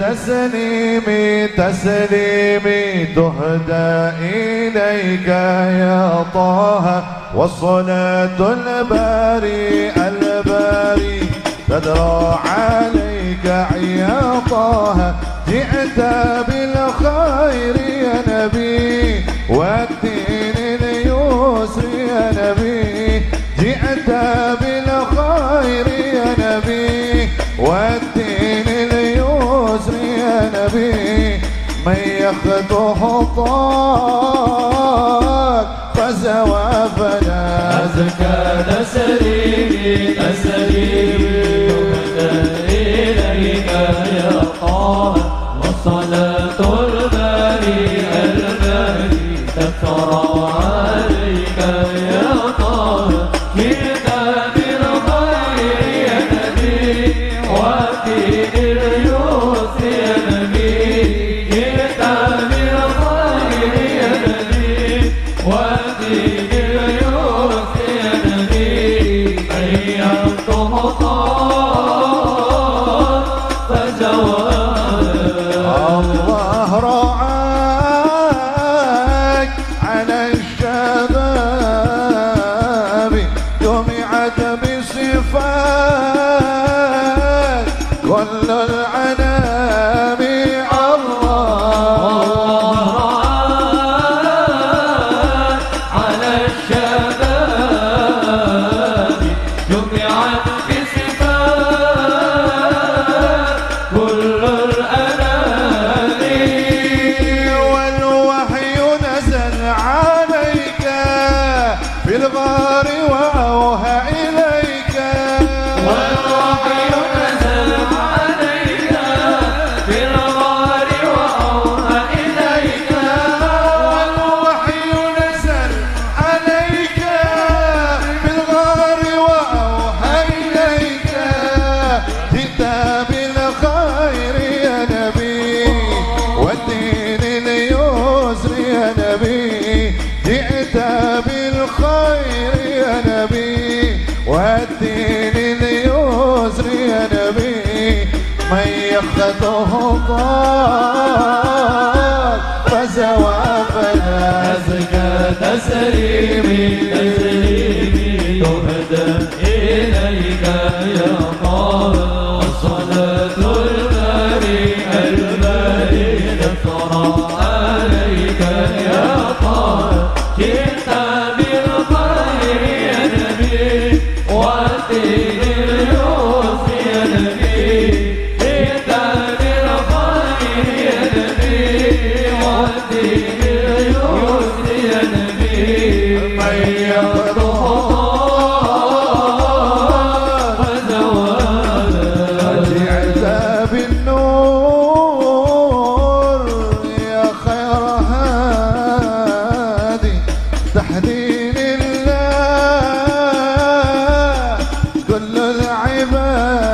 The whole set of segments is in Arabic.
تسليمي تسليمي تهدى إليك يا طه. والصلاة الباري الباري تدرى عليك يا طه. جئت بالخير يا نبي والدين اليسر يا نبي. النبي من يخطه طال فزوافنا أزكى تسليمي تسليمي إليك يا طه والصلاة بالغار وأوهى فزوافنا أزكى تسريمي تسليمي. كل العباد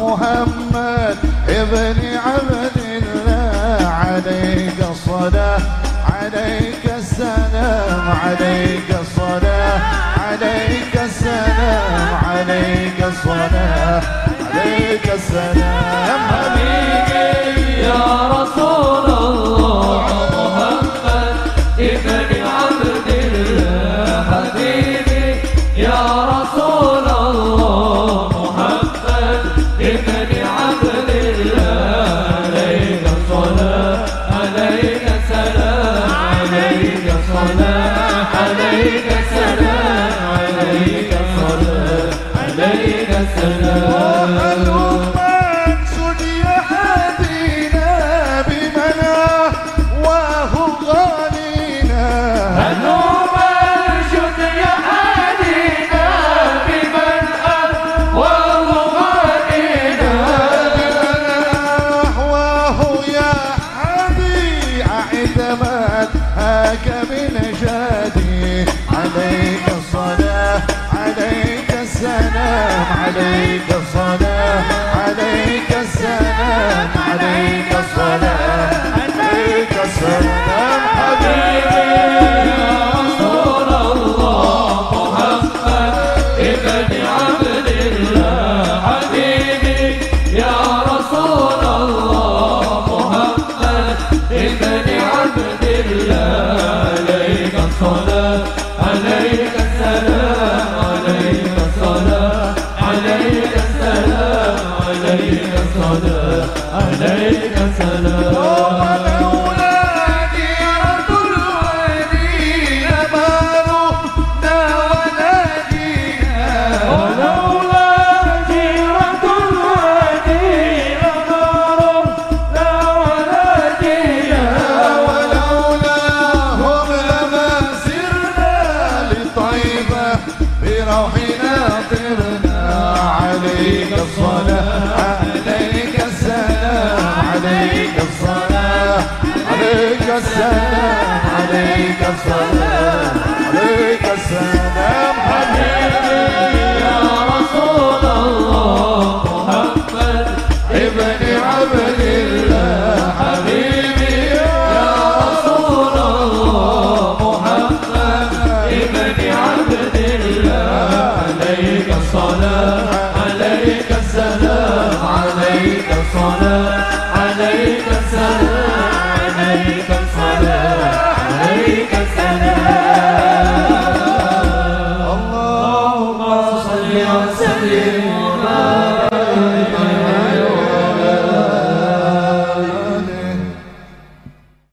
محمد ابن عبد الله. عليك الصلاة عليك السلام عليك الصلاة عليك السلام عليك الصلاة عليك السلام. حبيبي يا رسول الله محمد ابن عبد الله. حبيبي يا رسول عليك السلام aí. kada alai kasala عليك الصلاة عليك السلام عليك الصلاة.